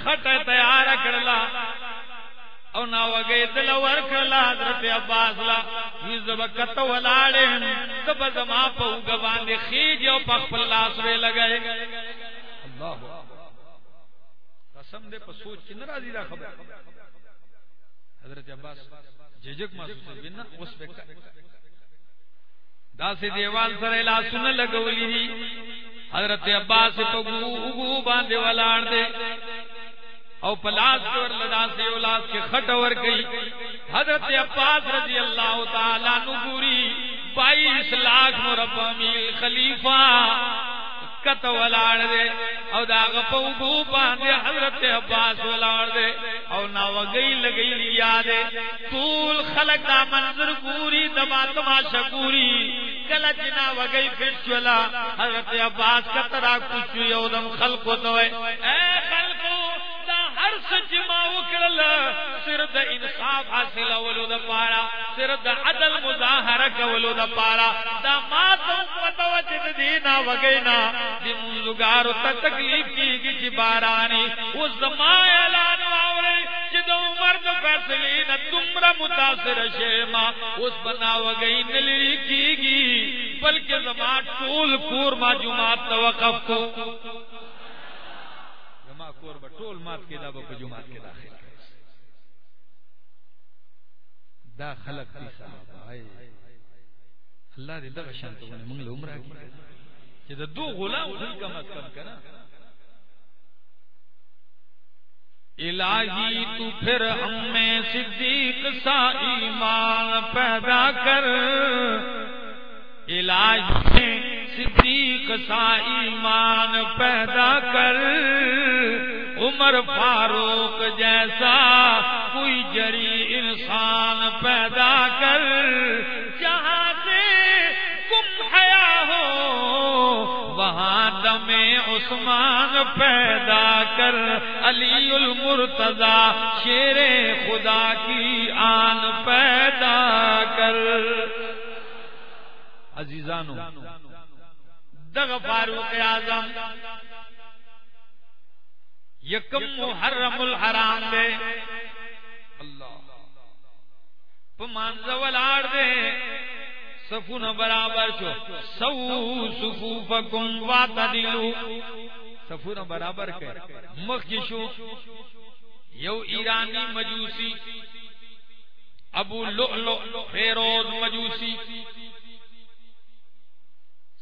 Speaker 2: خټه تیار کړلا او نا وګې دل ور کړلا حضرت عباس لا وی زبکت ولاړې تب زما په وګ باندې خېج او په خپل لاس وی لګای
Speaker 1: الله قسم دې په سوچ کې دا خبر۔ حضرت عباس ججک محسوس وینا اوس به
Speaker 2: دا سي دیوال سره لاسونه لګولې دي حضرت عباس په ګو باندې ولاړ دي او پلاس ور لدا سے اولاد کے خٹ ور گئی۔ حضرت عباس رضی اللہ تعالی عنہ گوری۔ 22 لاکھ مربع میل خلیفہ۔ کت ولاړ دے، او دا غپو بو باندې حضرت عباس ولاړ دے، او نا وگئی لگئی لیا دے۔ طول خلق دا منظر گوری دبا تماشا گوری کلا جنا وگئی پھر چلا حضرت عباس کترا کچھ یو دم خلقو دوے اے خلق دا ہر وکړل سر د انصاف حاصل د پارا، سر د عدل مظاهره کولو د پارا۔ دا ما ته و چې دینا وګینا د منځګارو ته تکلیف کیږي چې جی بارانی۔ او زما اعلان واوري چې د عمر د فیصلې نه متاثر شېما اوس بنا وګی نلری کیږي بلکې زما ټول کور ما جمعات توقف کو۔
Speaker 1: کور به ټول مات کې دا په جمعات کې داخل دا خلق دي صاحب الله دې دغه شانته ونه، موږ له عمره کې. چې د دو غلام خل کم از کم کنا
Speaker 2: الہی تو پھر ہم میں صدیق سا ایمان پیدا کر، الہی صدیق سا ایمان پیدا کر، عمر فاروق جیسا کوئی جری انسان پیدا کر۔ جہاں سے گم حیا ہو، وہاں دم عثمان پیدا کر۔ علی المرتضی شیر خدا کی آن پیدا کر۔
Speaker 1: عزیزانو
Speaker 2: دغ فاروق اعظم. یکم محرم الحرام دے.
Speaker 1: اللہ.
Speaker 2: پمانز ولاړ دے. صفون برابر شو. سو صفوفکم واتدلو
Speaker 1: صفونه برابر کړ
Speaker 2: مخی شو. یو ایرانی مجوسی. ابو لؤلؤ فیروز مجوسی.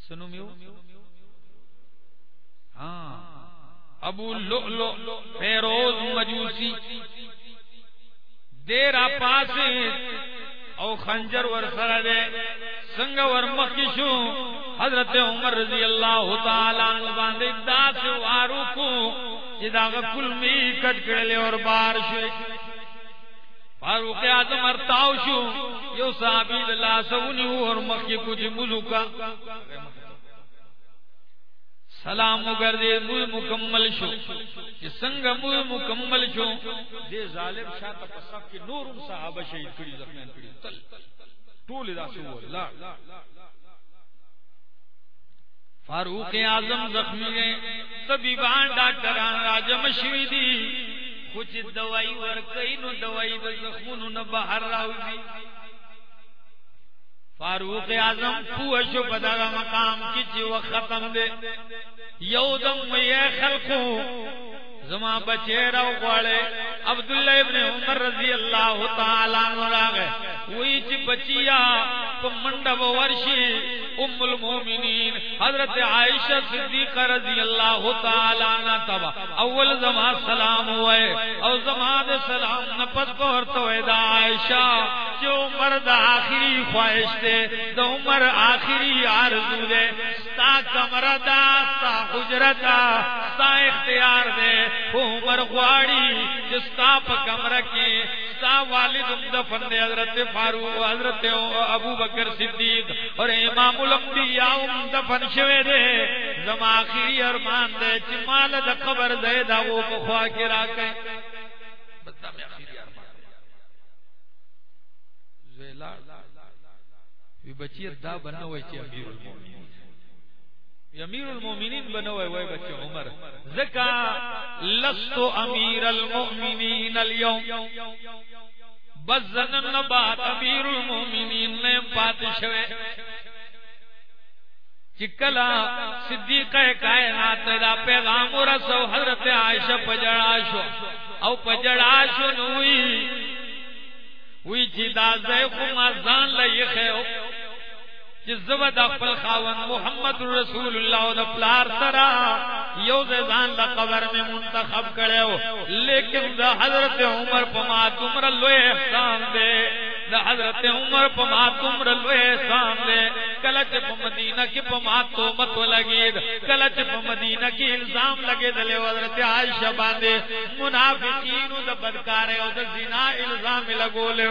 Speaker 1: سنو میو.
Speaker 2: ہاں۔ ابو لؤلؤ فیروز مجوسی۔ دیرا پاس او خنجر ور سره ده څنګه ور مخکې شو حضرت عمر رضی الله تعالی عنہ باندې داس وارو کو چې دا کل می کټ کړل اور بار شو فاروق اعظم ارتاو شو یو صحابی الله سونی اور مخکې کچھ ملوکا۔ سلام وګرځي مو مکمل شو چې څنګه مو مکمل شو۔
Speaker 1: دې ظالم شاته په صف کې نورم صحابه شهید کړي زخمیان کړي ټول دا سو لا۔
Speaker 2: فاروق اعظم زخمی گئے طبیبان ډاکټران راجم شوی دي خو چې نو دوايي د زخمونو نه بهر راوځي فاروق اعظم پوښو په دا مقام کې چې وخت ختم دي یو دم یې خلقو زما بچے راو غواړي عبد الله ابن عمر رضی الله تعالی عنہ راغه وی چې بچیا په منډه ورشي ام المومنین۔ حضرت عائشہ صدیقہ رضی اللہ تعالی عنہ تبا۔ اول زمان سلام ہوئے۔ او زمان سلام نپس کو ورتو دا عائشہ۔ جو عمر دا آخری خواہش دے، دا عمر آخری آرزو دے۔ ستا کمر دا، ستا حجرتا ستا اختیار دے۔ عمر غواڑی جستا پا کمر کی، ستا والد دفن دے حضرت فاروق، حضرت ابو بکر صدیق اور امام الانبیاء دفن شوه دے۔ زما اخری ارمان دے چې مال د قبر دے، دا وہ په خوا کې راکې بتا مې اخری ارمان
Speaker 1: زیلا وی بچی دا بنوي چې امیر المؤمنین.
Speaker 2: امیر المؤمنین بنوي وای بچی عمر. زکا لست امیر المؤمنین اليوم بس زنن بات امیر المؤمنین نے پاتشوے چکلا صدیقہ کائنات دا پیغام رسو حضرت عائشہ پجڑا شو. او پجڑا شو نوئی وی چی دا زی خو زان لئی خیو چی زبد اقبل خاون محمد رسول اللہ دا پلار سرا، یو زی زان دا قبر میں منتخب کرے ہو۔ لیکن دا حضرت عمر پما تمر لوے احسان دے۔ دا حضرت عمر پما تمر لوے احسان دے۔ کلچ پا مدینہ کی پما تو مت لگی کلچ پا مدینہ کی الزام لگے دلے حضرت عائشہ باندے۔ منافقین دا بدکارے او دا زنا الزام لگو لے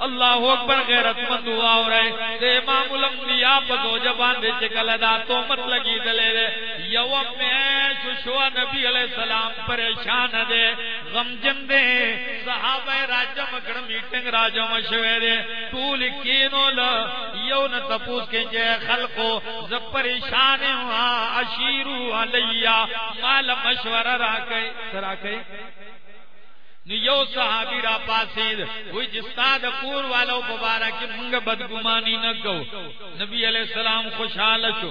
Speaker 2: اللہ اکبر غیرت مند ہوا ہو رہے۔ دے امام الانبیاء پا جبان دے چکل دا تو مت لگی دلے دے۔ یو میں شوشوا نبی علیہ السلام پریشان دے۔ غم جن دے۔ صحابہ راجم اکڑ میٹنگ راجم شوے دے۔ طول کینو لہ یو نہ تپوس کے جے خلقو ز پریشان ہوا اشیرو علیہ، مال مشورہ را کئی نو یو صحابی را پاسید، وی جستا دا کور والا مبارا منگ بدگمانی نہ کو نبی علیہ السلام خوشحال شو۔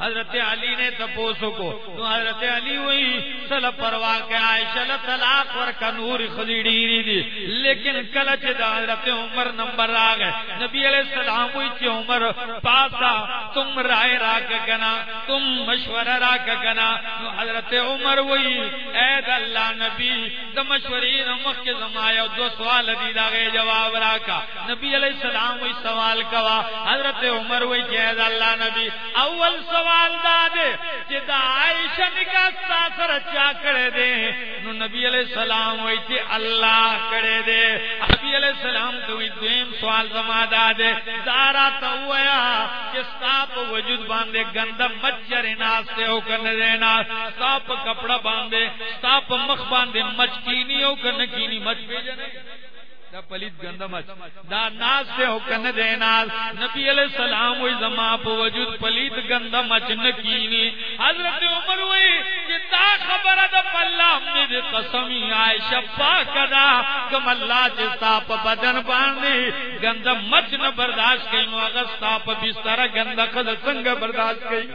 Speaker 2: حضرت علی نے تپوسو کو۔ نو حضرت علی وی سل پروا کے عائشہ طلاق ور کا نور خدیڑی دی۔ لیکن کلچ دا حضرت عمر نمبر آ گئے۔ نبی علیہ السلام وی چ عمر، پاسا، تم رائے را کے گنا تم مشورہ را کے گنا نو حضرت عمر وی، اے اللہ نبی، دا مشورین مخ کے زمایا دو سوال دی دا گئے جواب راکا۔ نبی علیہ السلام وہی سوال کوا۔ حضرت عمر وہی جہد اللہ نبی۔ اول سوال دا دے جدا عائشہ نکا ساسر چا کرے دے۔ نو نبی علیہ السلام وہی چی اللہ کرے دے۔ نبی علیہ السلام تو وہی دویم سوال زما دا دے دارا تو ہویا کہ ستاپ وجود باندے گندم مچر ناس سے ہو کر دینا ستاپ کپڑا باندے ستاپ مخ باندے مچکینی ہو کرنے کر نکینی مچ بھیجنے دا پلیت گندا مچ دا ناز سے ہو کن دے ناز۔ نبی علیہ السلام وہی زما پو وجود پلیت گندا مچ نکینی حضرت عمر وہی کہ تا خبر دا پلا ہم نے قسمی عائشہ پاک دا کم اللہ جستا پا بدن باندی گندا مچ نہ برداشت کئی نو اغستا پا بستر گندا خد سنگ برداشت کئی۔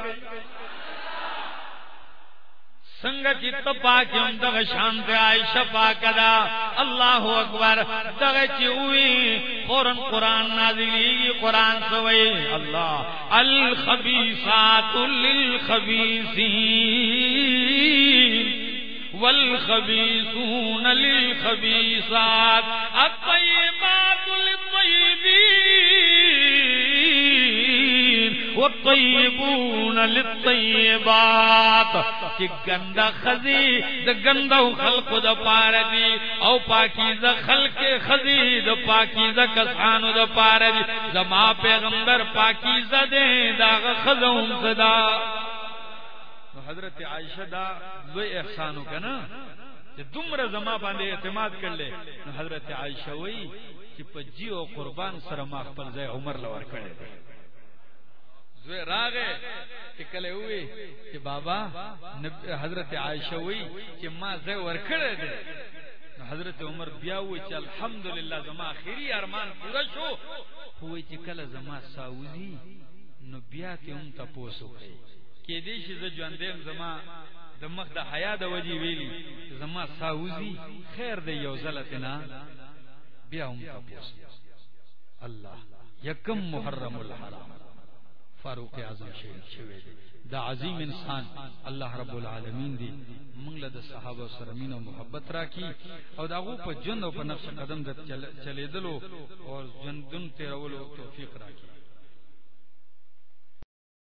Speaker 2: سنگ چت پاک ہم دغ شانت عائشہ پاک دا اللہ اکبر دغ چوئی فورن قرآن نازلی قرآن سوئی اللہ، الخبیثات للخبیثین۔ والخبیثون للخبیثات۔ الطیبات للطیبین۔ والطيبون للطيبات چې ګنده خزي د ګنده خلق د پاره دي او پاکیزه خلق خزي د پاکیزه کسانو د پاره دي زما پیغمبر پاکیزه دي دا خزوم صدا. حضرت عائشہ دا لوی احسانو کنا چې دومره زما باندې اعتماد کړل نو حضرت عائشہ وای چې په جیو قربان سره ما خپل ځای عمر لور کړی
Speaker 1: زوی راغه چې کله وی چې بابا حضرت عائشہ وی چې ما زه ورکړه دې حضرت عمر بیا وی چې الحمدلله زما اخیری ارمان پورا شو. خو چې کله زما ساوزی، نو بیا ته هم تاسو کوي کې دې شي ز ژوندم زما د مخ د حیا د وجی ویلی زما ساوزی خیر دې یو زلتنا بیا هم تاسو الله، یکم محرم الحرام. فاروق اعظم شوی دا عظیم انسان اللہ رب العالمین دی۔ منگل صحابه سره سرمین و محبت راکی او دا غو جن او په نفس قدم د چلے دلو اور جن دن تیرولو توفیق راکی